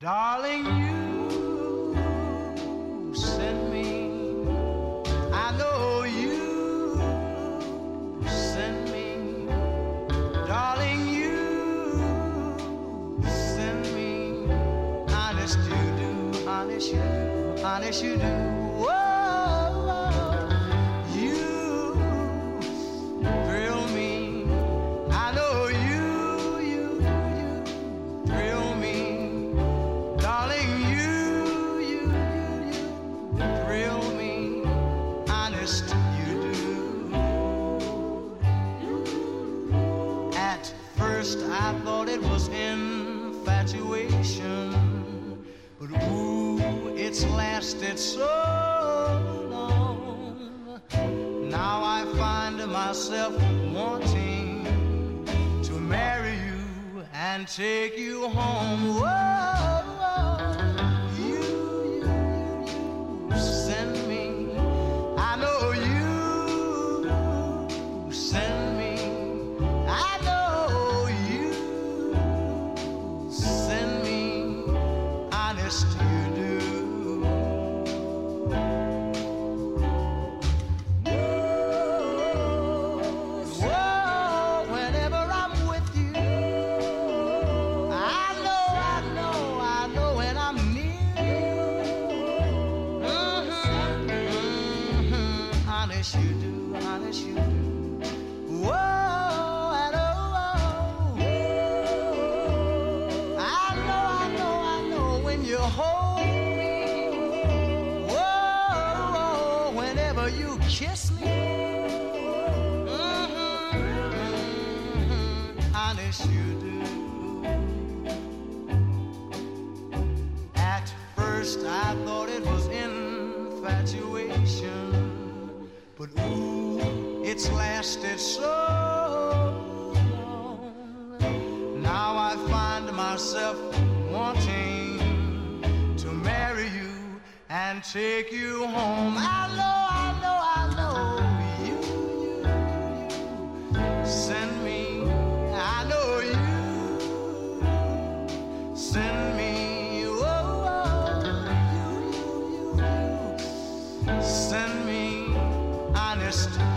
Darling, you send me. I know you send me. Darling, you send me. Honest you do, honest you do, honest you do. Honest, you do. At first, I thought it was infatuation, but ooh, it's lasted so long. Now I find myself wanting to marry you and take you home. Whoa, you. Do. Whenever I'm with you, I know, I know, I know when I'm near you. Mhm, Honest you do, kiss me. Mhm, mhm, Honest you do. At first I thought it was infatuation, but ooh, it's lasted so long. Now I find myself wanting and take you home. I know, I know, I know you, you, you send me. I know you send me. Oh, oh you, you, you, you send me honest.